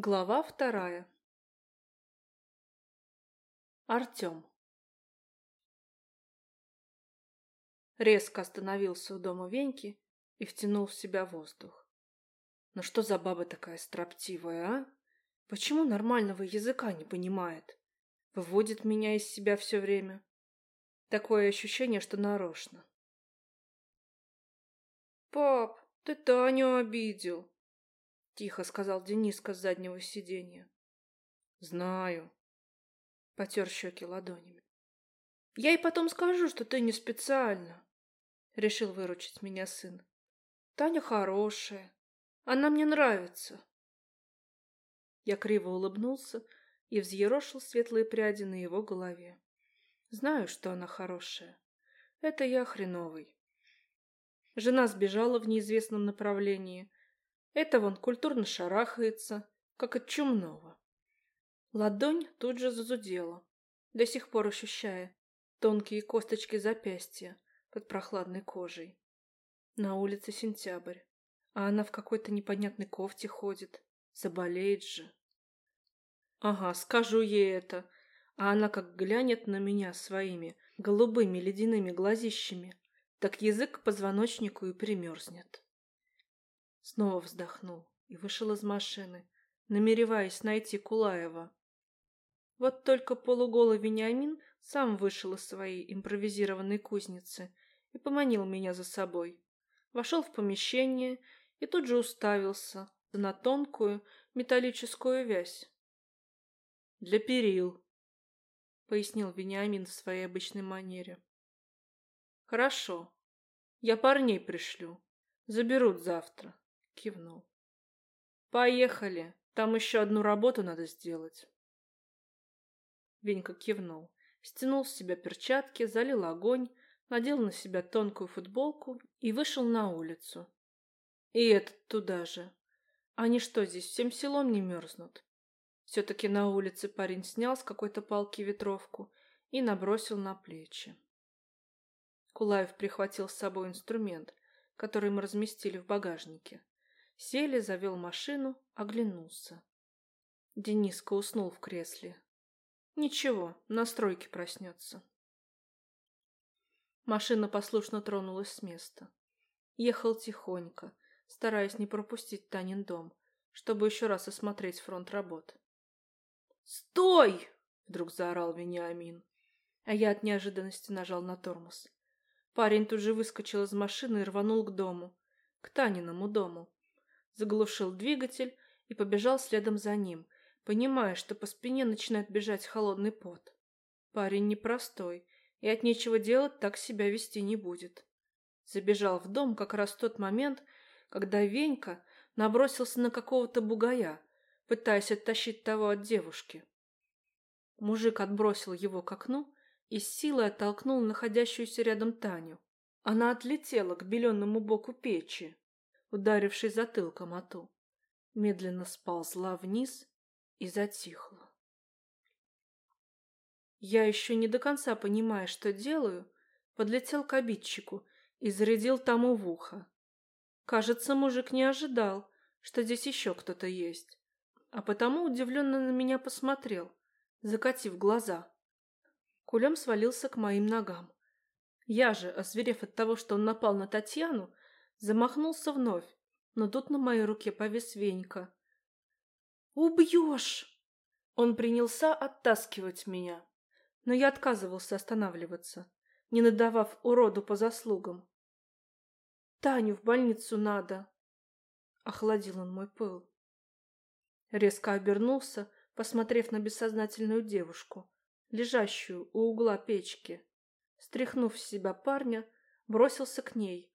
Глава вторая. Артем. Резко остановился у дома Веньки и втянул в себя воздух. Но что за баба такая строптивая, а? Почему нормального языка не понимает? Выводит меня из себя все время. Такое ощущение, что нарочно. «Пап, ты Таню обидел!» Тихо сказал Дениска с заднего сиденья. Знаю. Потер щеки ладонями. Я ей потом скажу, что ты не специально. Решил выручить меня сын. Таня хорошая. Она мне нравится. Я криво улыбнулся и взъерошил светлые пряди на его голове. Знаю, что она хорошая. Это я хреновый. Жена сбежала в неизвестном направлении, это вон культурно шарахается, как от чумного. Ладонь тут же зазудела, до сих пор ощущая тонкие косточки запястья под прохладной кожей. На улице сентябрь, а она в какой-то непонятной кофте ходит. Заболеет же. Ага, скажу ей это, а она как глянет на меня своими голубыми ледяными глазищами, так язык к позвоночнику и примерзнет. Снова вздохнул и вышел из машины, намереваясь найти Кулаева. Вот только полуголый Вениамин сам вышел из своей импровизированной кузницы и поманил меня за собой. Вошел в помещение и тут же уставился на тонкую металлическую вязь. «Для перил», — пояснил Вениамин в своей обычной манере. «Хорошо. Я парней пришлю. Заберут завтра кивнул. Поехали, там еще одну работу надо сделать. Венька кивнул, стянул с себя перчатки, залил огонь, надел на себя тонкую футболку и вышел на улицу. И этот туда же. Они что, здесь всем селом не мерзнут? Все-таки на улице парень снял с какой-то палки ветровку и набросил на плечи. Кулаев прихватил с собой инструмент, который мы разместили в багажнике. Сели, завел машину, оглянулся. Дениска уснул в кресле. Ничего, на стройке проснется. Машина послушно тронулась с места. Ехал тихонько, стараясь не пропустить Танин дом, чтобы еще раз осмотреть фронт работ. «Стой!» — вдруг заорал Вениамин, а я от неожиданности нажал на тормоз. Парень тут же выскочил из машины и рванул к дому, к Таниному дому заглушил двигатель и побежал следом за ним, понимая, что по спине начинает бежать холодный пот. Парень непростой, и от нечего делать так себя вести не будет. Забежал в дом как раз в тот момент, когда Венька набросился на какого-то бугая, пытаясь оттащить того от девушки. Мужик отбросил его к окну и с силой оттолкнул находящуюся рядом Таню. Она отлетела к беленому боку печи, ударившись затылком о ту, медленно сползла вниз и затихла. Я еще не до конца понимая, что делаю, подлетел к обидчику и зарядил тому в ухо. Кажется, мужик не ожидал, что здесь еще кто-то есть, а потому удивленно на меня посмотрел, закатив глаза. Кулем свалился к моим ногам. Я же, озверев от того, что он напал на Татьяну, Замахнулся вновь, но тут на моей руке повис Венька. «Убьешь!» Он принялся оттаскивать меня, но я отказывался останавливаться, не надавав уроду по заслугам. «Таню в больницу надо!» Охладил он мой пыл. Резко обернулся, посмотрев на бессознательную девушку, лежащую у угла печки. Стряхнув с себя парня, бросился к ней,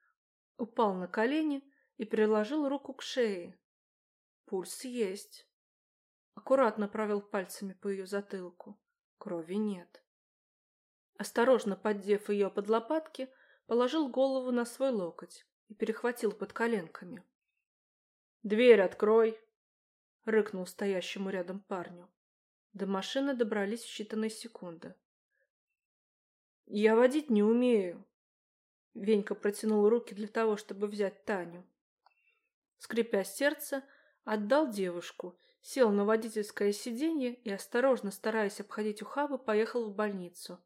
упал на колени и приложил руку к шее. Пульс есть. Аккуратно провел пальцами по ее затылку. Крови нет. Осторожно поддев ее под лопатки, положил голову на свой локоть и перехватил под коленками. «Дверь открой!» — рыкнул стоящему рядом парню. До машины добрались в считанные секунды. «Я водить не умею», Венька протянул руки для того, чтобы взять Таню. Скрипя сердце, отдал девушку, сел на водительское сиденье и, осторожно стараясь обходить ухабы, поехал в больницу.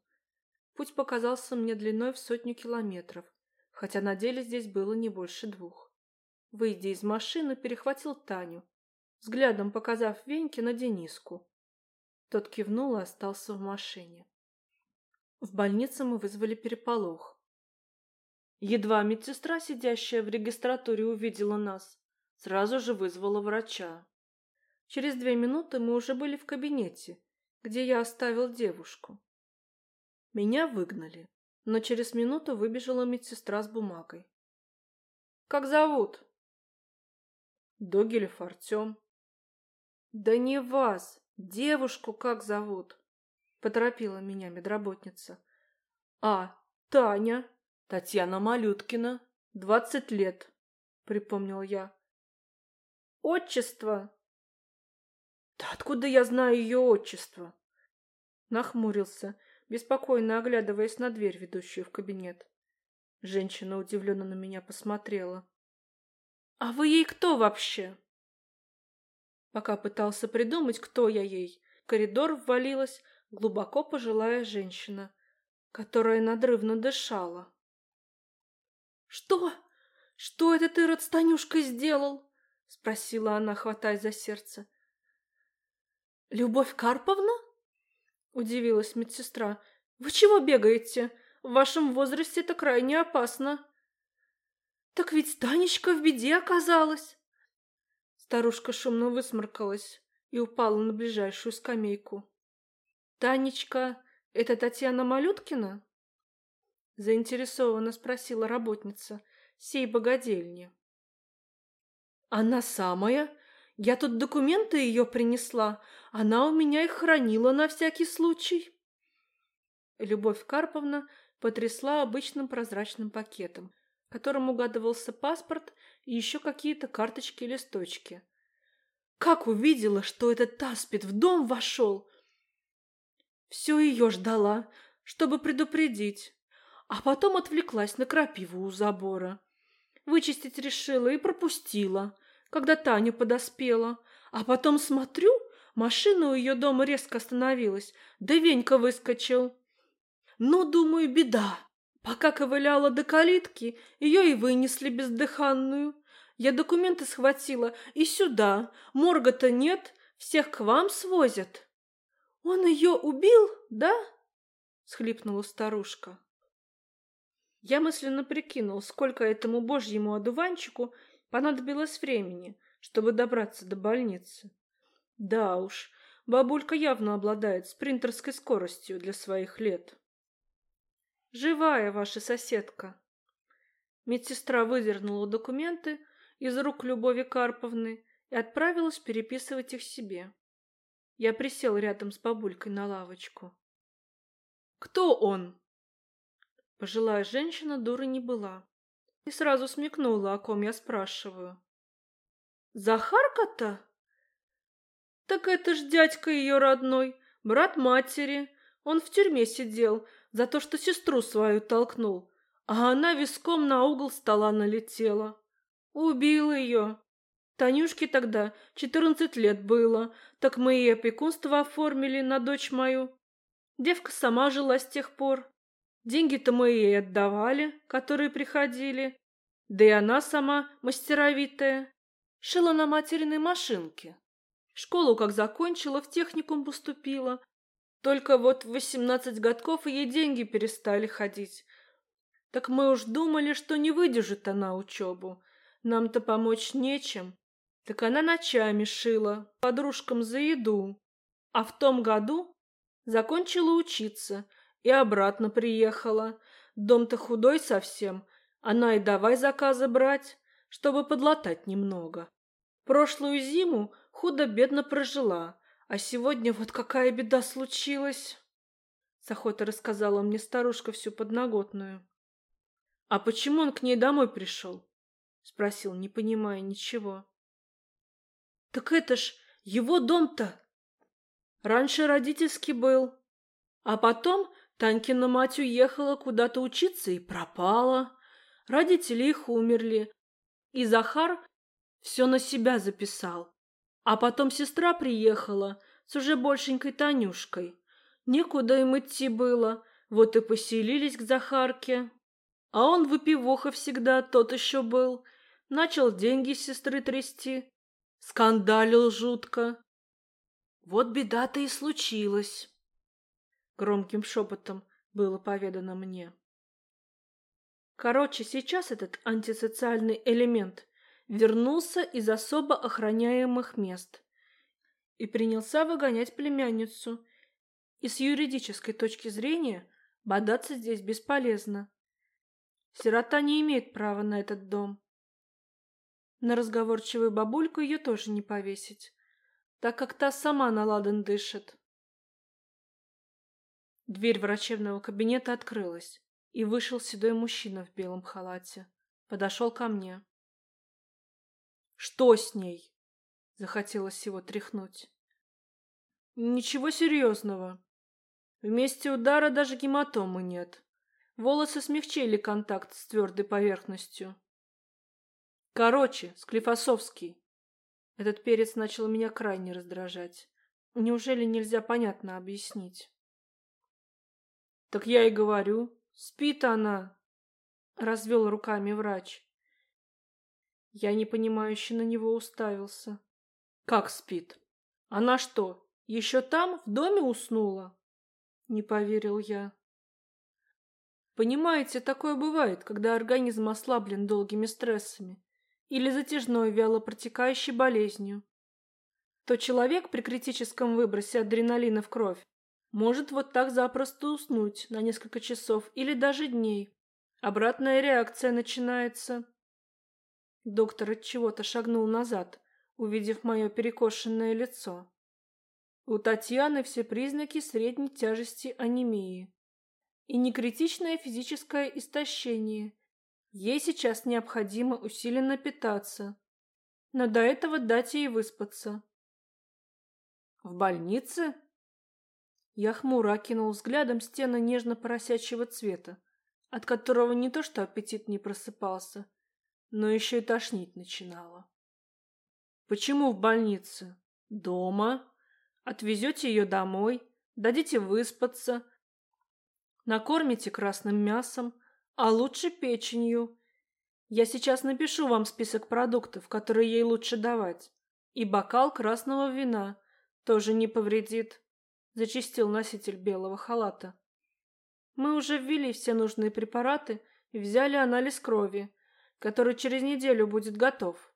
Путь показался мне длиной в сотню километров, хотя на деле здесь было не больше двух. Выйдя из машины, перехватил Таню, взглядом показав Веньке на Дениску. Тот кивнул и остался в машине. В больнице мы вызвали переполох. Едва медсестра, сидящая в регистратуре, увидела нас, сразу же вызвала врача. Через две минуты мы уже были в кабинете, где я оставил девушку. Меня выгнали, но через минуту выбежала медсестра с бумагой. «Как зовут?» «Догилев Артем». «Да не вас, девушку как зовут?» — поторопила меня медработница. «А, Таня, Татьяна Малюткина, двадцать лет», — припомнил я. «Отчество?» «Да откуда я знаю ее отчество?» Нахмурился, беспокойно оглядываясь на дверь, ведущую в кабинет. Женщина удивленно на меня посмотрела. «А вы ей кто вообще?» Пока пытался придумать, кто я ей, в коридор ввалилась глубоко пожилая женщина, которая надрывно дышала. «Что? Что это ты, род Станюшкой, сделал?» — спросила она, хватаясь за сердце. «Любовь Карповна?» — удивилась медсестра. «Вы чего бегаете? В вашем возрасте это крайне опасно». «Так ведь Танечка в беде оказалась!» Старушка шумно высморкалась и упала на ближайшую скамейку. «Танечка, это Татьяна Малюткина?» Заинтересованно спросила работница сей богадельни. «Она самая. Я тут документы ее принесла. Она у меня их хранила на всякий случай». Любовь Карповна потрясла обычным прозрачным пакетом, в котором угадывался паспорт и еще какие-то карточки и листочки. Как увидела, что этот Таспит в дом вошел, все ее ждала, чтобы предупредить, а потом отвлеклась на крапиву у забора. Вычистить решила и пропустила, когда Таня подоспела. А потом смотрю, машина у ее дома резко остановилась, да Венька выскочил. Ну, думаю, беда. Пока ковыляла до калитки, ее и вынесли бездыханную. Я документы схватила и сюда. Морга-то нет, всех к вам свозят. «Он ее убил, да?» — схлипнула старушка. Я мысленно прикинул, сколько этому божьему одуванчику понадобилось времени, чтобы добраться до больницы. Да уж, бабулька явно обладает спринтерской скоростью для своих лет. «Живая ваша соседка!» Медсестра выдернула документы из рук Любови Карповны и отправилась переписывать их себе. Я присел рядом с бабулькой на лавочку. «Кто он?» Пожилая женщина дура не была и сразу смекнула, о ком я спрашиваю. «Захарка-то?» «Так это ж дядька ее родной, брат матери. Он в тюрьме сидел за то, что сестру свою толкнул, а она виском на угол стола налетела. Убил ее. Танюшке тогда четырнадцать лет было, так мы и опекунство оформили на дочь мою. Девка сама жила с тех пор. Деньги-то мы ей отдавали, которые приходили. Да и она сама мастеровитая. Шила на материной машинке. Школу как закончила, в техникум поступила. Только вот в восемнадцать годков ей деньги перестали ходить. Так мы уж думали, что не выдержит она учебу. Нам-то помочь нечем. Так она ночами шила, подружкам за еду. А в том году закончила учиться и обратно приехала. Дом-то худой совсем, она и давай заказы брать, чтобы подлатать немного. Прошлую зиму худо-бедно прожила, а сегодня вот какая беда случилась. С охотой рассказала мне старушка всю подноготную. А почему он к ней домой пришел? Спросил, не понимая ничего. Так это ж его дом-то. Раньше родительский был. А потом Танькина мать уехала куда-то учиться и пропала. Родители их умерли. И Захар все на себя записал. А потом сестра приехала с уже большенькой Танюшкой. Некуда им идти было, вот и поселились к Захарке. А он выпивоха всегда, тот еще был. Начал деньги сестры трясти. Скандалил жутко. Вот беда-то и случилась. Громким шепотом было поведано мне. Короче, сейчас этот антисоциальный элемент вернулся из особо охраняемых мест и принялся выгонять племянницу. И с юридической точки зрения бодаться здесь бесполезно. Сирота не имеет права на этот дом. На разговорчивую бабульку ее тоже не повесить, так как та сама на ладан дышит. Дверь врачебного кабинета открылась, и вышел седой мужчина в белом халате. Подошел ко мне. «Что с ней?» Захотелось его тряхнуть. «Ничего серьезного. В месте удара даже гематомы нет. Волосы смягчили контакт с твердой поверхностью. Короче, Склифосовский. Этот перец начал меня крайне раздражать. Неужели нельзя понятно объяснить? Так я и говорю. Спит она. Развел руками врач. Я непонимающе на него уставился. Как спит? Она что, еще там, в доме уснула? Не поверил я. Понимаете, такое бывает, когда организм ослаблен долгими стрессами или затяжной вяло протекающей болезнью. То человек при критическом выбросе адреналина в кровь может вот так запросто уснуть на несколько часов или даже дней. Обратная реакция начинается. Доктор от чего-то шагнул назад, увидев мое перекошенное лицо. У Татьяны все признаки средней тяжести анемии и некритичное физическое истощение. Ей сейчас необходимо усиленно питаться, но до этого дать ей выспаться. В больнице? Я хмуро окинул взглядом стены нежно-поросячьего цвета, от которого не то что аппетит не просыпался, но еще и тошнить начинало. Почему в больнице? Дома. Отвезете ее домой, дадите выспаться, накормите красным мясом, а лучше печенью. Я сейчас напишу вам список продуктов, которые ей лучше давать. И бокал красного вина тоже не повредит, зачистил носитель белого халата. Мы уже ввели все нужные препараты и взяли анализ крови, который через неделю будет готов.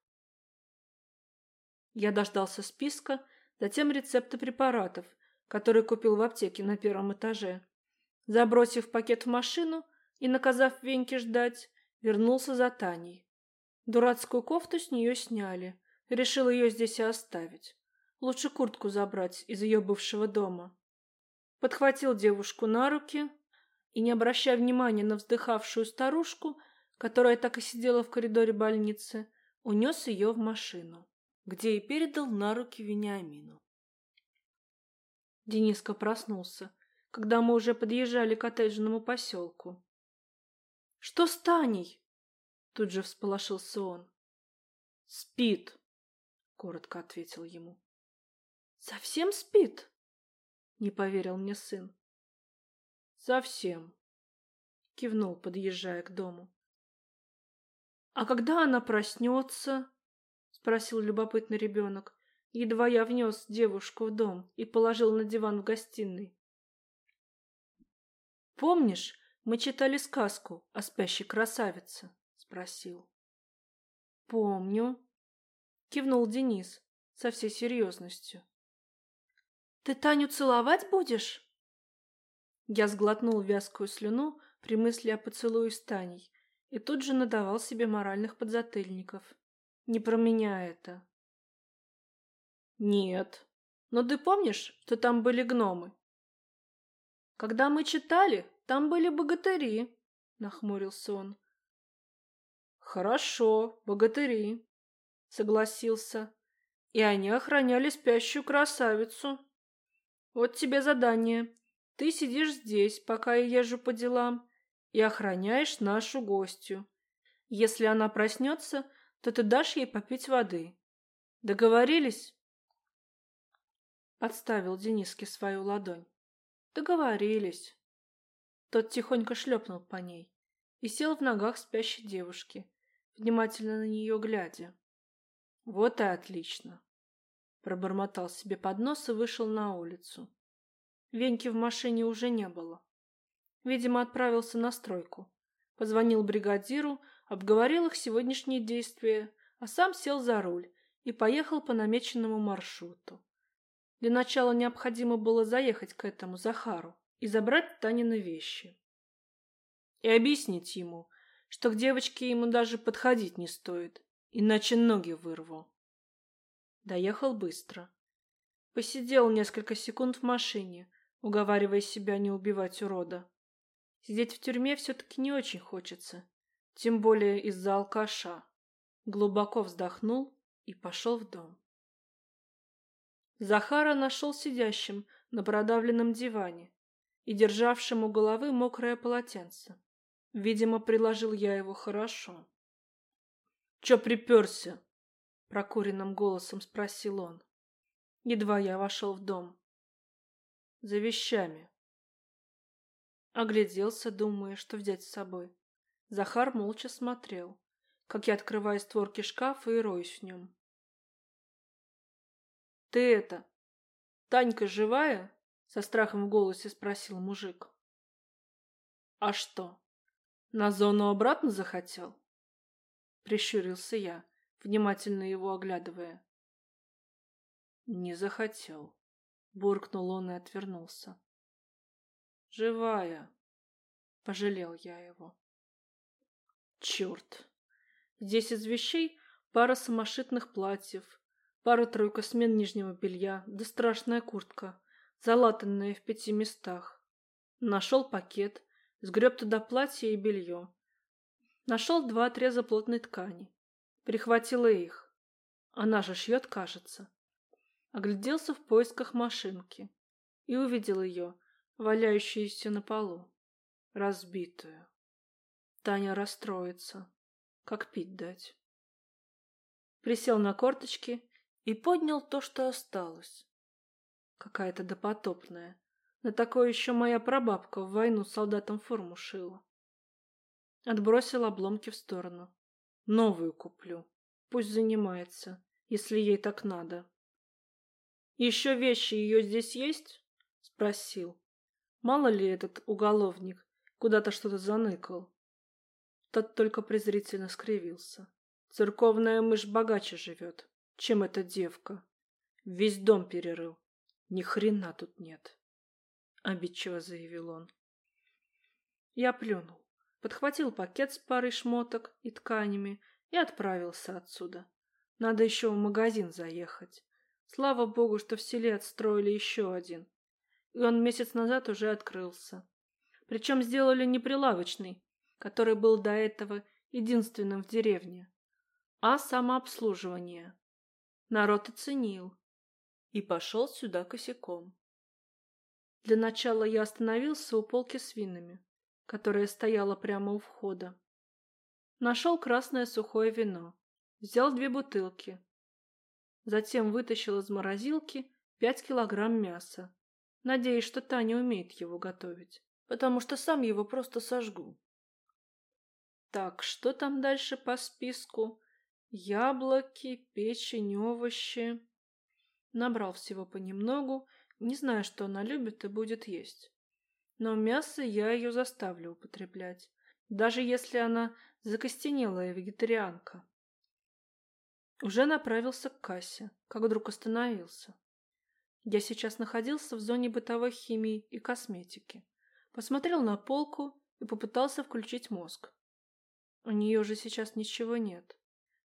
Я дождался списка, затем рецепты препаратов, которые купил в аптеке на первом этаже. Забросив пакет в машину, и, наказав Веньке ждать, вернулся за Таней. Дурацкую кофту с нее сняли. Решил ее здесь и оставить. Лучше куртку забрать из ее бывшего дома. Подхватил девушку на руки и, не обращая внимания на вздыхавшую старушку, которая так и сидела в коридоре больницы, унес ее в машину, где и передал на руки Вениамину. Дениска проснулся, когда мы уже подъезжали к коттеджному поселку. Что с Таней? Тут же всполошился он. Спит, коротко ответил ему. Совсем спит? Не поверил мне сын. Совсем, кивнул, подъезжая к дому. А когда она проснется? спросил любопытный ребенок, едва я внес девушку в дом и положил на диван в гостиной. Помнишь, мы читали сказку о спящей красавице, спросил. Помню, кивнул Денис со всей серьезностью. Ты Таню целовать будешь? Я сглотнул вязкую слюну при мысли о поцелуе с Таней и тут же надавал себе моральных подзатыльников. Не про меня это. Нет. Но ты помнишь, что там были гномы? Когда мы читали, там были богатыри, нахмурился он. Хорошо, богатыри, согласился. И они охраняли спящую красавицу. Вот тебе задание. Ты сидишь здесь, пока я езжу по делам, и охраняешь нашу гостью. Если она проснется, то ты дашь ей попить воды. Договорились? Отставил Дениске свою ладонь. Договорились. Тот тихонько шлепнул по ней и сел в ногах спящей девушки, внимательно на нее глядя. Вот и отлично. Пробормотал себе под нос и вышел на улицу. Веньки в машине уже не было. Видимо, отправился на стройку. Позвонил бригадиру, обговорил их сегодняшние действия, а сам сел за руль и поехал по намеченному маршруту. Для начала необходимо было заехать к этому Захару и забрать Танины вещи. И объяснить ему, что к девочке ему даже подходить не стоит, иначе ноги вырву. Доехал быстро. Посидел несколько секунд в машине, уговаривая себя не убивать урода. Сидеть в тюрьме все-таки не очень хочется, тем более из-за алкаша. Глубоко вздохнул и пошел в дом. Захара нашел сидящим на продавленном диване и державшим у головы мокрое полотенце. Видимо, приложил я его хорошо. «Чё приперся?» — прокуренным голосом спросил он. Едва я вошел в дом. «За вещами», Огляделся, думая, что взять с собой. Захар молча смотрел, как я открываю створки шкафа и роюсь в нем. «Ты это, Танька живая?» — со страхом в голосе спросил мужик. «А что, на зону обратно захотел?» Прищурился я, внимательно его оглядывая. «Не захотел», — буркнул он и отвернулся. Живая. Пожалел я его. Черт. Из вещей пара самошитных платьев, пара-тройка смен нижнего белья, да страшная куртка, залатанная в пяти местах. Нашел пакет, сгреб туда платье и белье. Нашел два отреза плотной ткани. Прихватила их. Она же шьет, кажется. Огляделся в поисках машинки и увидел ее, валяющуюся на полу, разбитую. Таня расстроится. Как пить дать? Присел на корточки и поднял то, что осталось. Какая-то допотопная. На такое еще моя прабабка в войну солдатам форму шила. Отбросил обломки в сторону. Новую куплю. Пусть занимается, если ей так надо. «Еще вещи ее здесь есть?» — спросил. Мало ли этот уголовник куда-то что-то заныкал. Тот только презрительно скривился. Церковная мышь богаче живет, чем эта девка. Весь дом перерыл. Ни хрена тут нет. Обидчиво заявил он. Я плюнул, подхватил пакет с парой шмоток и тканями и отправился отсюда. Надо еще в магазин заехать. Слава богу, что в селе отстроили еще один и он месяц назад уже открылся. Причем сделали не прилавочный, который был до этого единственным в деревне, а самообслуживание. Народ оценил и пошел сюда косяком. Для начала я остановился у полки с винами, которая стояла прямо у входа. Нашел красное сухое вино, взял две бутылки. Затем вытащил из морозилки пять килограмм мяса Надеюсь, что Таня умеет его готовить, потому что сам его просто сожгу. Так, что там дальше по списку? Яблоки, печень, овощи. Набрал всего понемногу, не знаю, что она любит и будет есть. Но мясо я ее заставлю употреблять, даже если она закостенелая вегетарианка. Уже направился к кассе, как вдруг остановился. Я сейчас находился в зоне бытовой химии и косметики. Посмотрел на полку и попытался включить мозг. У нее же сейчас ничего нет.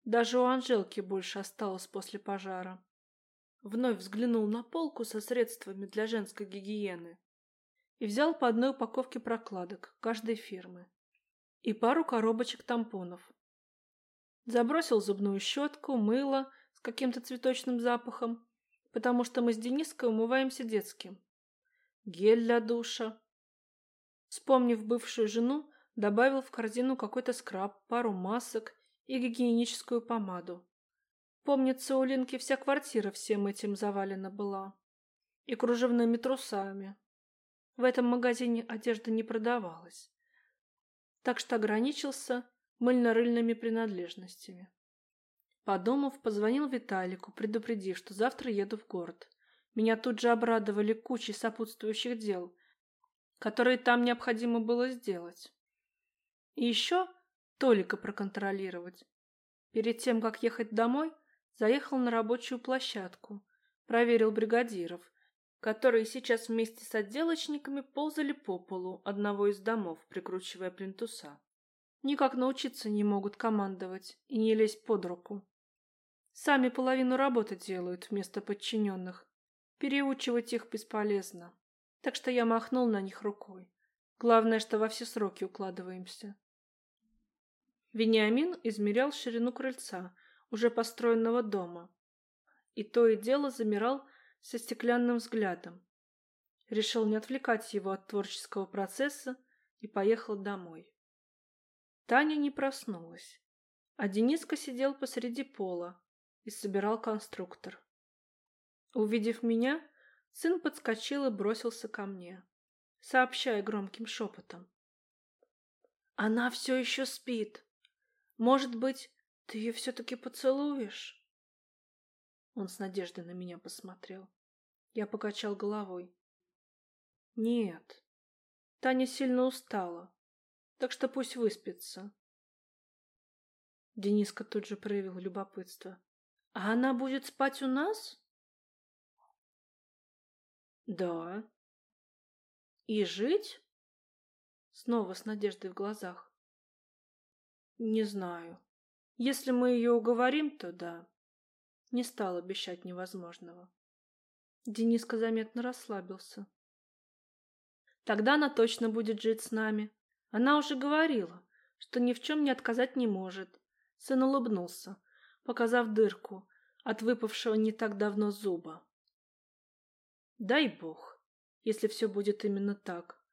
Даже у Анжелки больше осталось после пожара. Вновь взглянул на полку со средствами для женской гигиены и взял по одной упаковке прокладок каждой фирмы и пару коробочек тампонов. Забросил зубную щетку, мыло с каким-то цветочным запахом потому что мы с Дениской умываемся детским. Гель для душа. Вспомнив бывшую жену, добавил в корзину какой-то скраб, пару масок и гигиеническую помаду. Помнится, у Линки вся квартира всем этим завалена была. и кружевными трусами. В этом магазине одежда не продавалась, так что ограничился мыльно-рыльными принадлежностями. Подумав, позвонил Виталику, предупредив, что завтра еду в город. Меня тут же обрадовали кучей сопутствующих дел, которые там необходимо было сделать. И еще Толика проконтролировать. Перед тем, как ехать домой, заехал на рабочую площадку, проверил бригадиров, которые сейчас вместе с отделочниками ползали по полу одного из домов, прикручивая плинтуса. Никак научиться не могут командовать и не лезть под руку. Сами половину работы делают вместо подчиненных. Переучивать их бесполезно. Так что я махнул на них рукой. Главное, что во все сроки укладываемся. Вениамин измерял ширину крыльца, уже построенного дома. И то и дело замирал со стеклянным взглядом. Решил не отвлекать его от творческого процесса и поехал домой. Таня не проснулась, а Дениска сидел посреди пола и собирал конструктор. Увидев меня, сын подскочил и бросился ко мне, сообщая громким шепотом. «Она все еще спит. Может быть, ты ее все-таки поцелуешь?» Он с надеждой на меня посмотрел. Я покачал головой. Нет. Таня сильно устала, так что пусть выспится. Дениска тут же проявил любопытство. А она будет спать у нас? Да. И жить? Снова с надеждой в глазах. Не знаю. Если мы ее уговорим, то да. Не стал обещать невозможного. Дениска заметно расслабился. Тогда она точно будет жить с нами. Она уже говорила, что ни в чем не отказать не может. Сын улыбнулся, показав дырку от выпавшего не так давно зуба. Дай бог, если все будет именно так.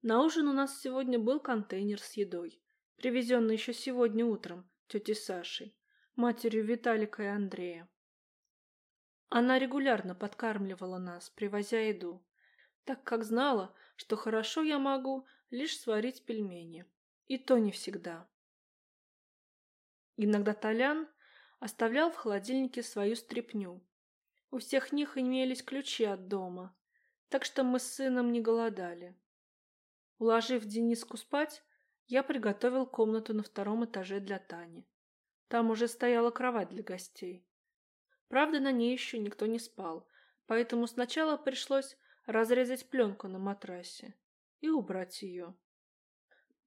На ужин у нас сегодня был контейнер с едой, привезенный еще сегодня утром тетей Сашей, матерью Виталика и Андрея. Она регулярно подкармливала нас, привозя еду, так как знала, что хорошо я могу лишь сварить пельмени. И то не всегда. Иногда Толян оставлял в холодильнике свою стряпню. У всех них имелись ключи от дома, так что мы с сыном не голодали. Уложив Дениску спать, я приготовил комнату на втором этаже для Тани. Там уже стояла кровать для гостей. Правда, на ней еще никто не спал, поэтому сначала пришлось разрезать пленку на матрасе и убрать ее.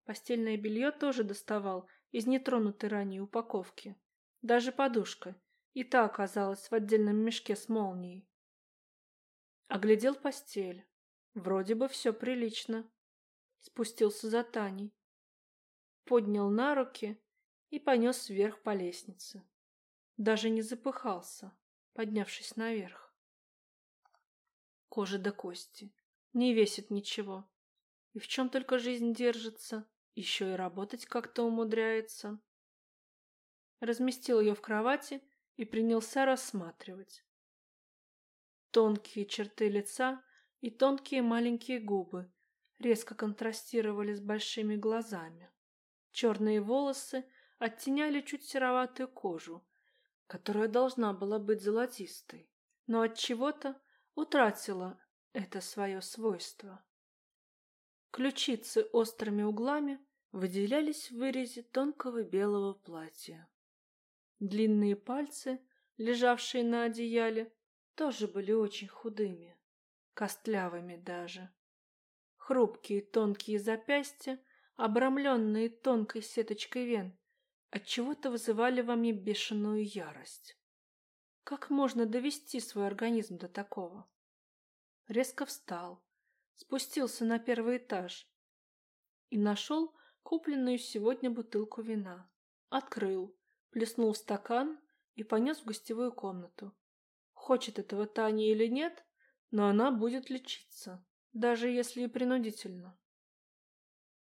Постельное белье тоже доставал из нетронутой ранее упаковки. Даже подушка, и та оказалась в отдельном мешке с молнией. Оглядел постель. Вроде бы все прилично. Спустился за Таней. Поднял на руки и понес вверх по лестнице. Даже не запыхался, поднявшись наверх. Кожа до кости. Не весит ничего. И в чем только жизнь держится, еще и работать как-то умудряется. Разместил ее в кровати и принялся рассматривать. Тонкие черты лица и тонкие маленькие губы резко контрастировали с большими глазами. Черные волосы оттеняли чуть сероватую кожу, которая должна была быть золотистой, но от чего-то утратила это свое свойство. Ключицы острыми углами выделялись в вырезе тонкого белого платья. Длинные пальцы, лежавшие на одеяле, тоже были очень худыми, костлявыми даже. Хрупкие тонкие запястья, обрамленные тонкой сеточкой вен, отчего-то вызывали во мне бешеную ярость. Как можно довести свой организм до такого? Резко встал, спустился на первый этаж и нашел купленную сегодня бутылку вина. Открыл, плеснул в стакан и понес в гостевую комнату. Хочет этого Таня или нет, но она будет лечиться, даже если и принудительно.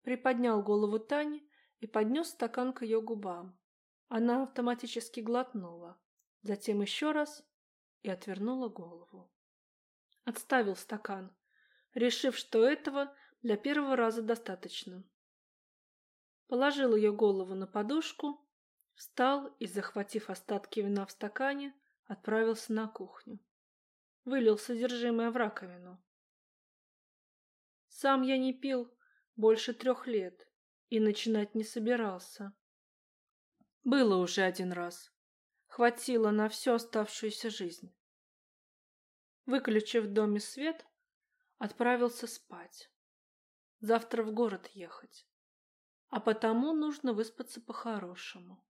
Приподнял голову Тани и поднес стакан к ее губам. Она автоматически глотнула, затем еще раз и отвернула голову. Отставил стакан, решив, что этого для первого раза достаточно. Положил ее голову на подушку, встал и, захватив остатки вина в стакане, отправился на кухню. Вылил содержимое в раковину. Сам я не пил больше трех лет и начинать не собирался. Было уже один раз. Хватило на всю оставшуюся жизнь. Выключив в доме свет, отправился спать. Завтра в город ехать. А потому нужно выспаться по-хорошему.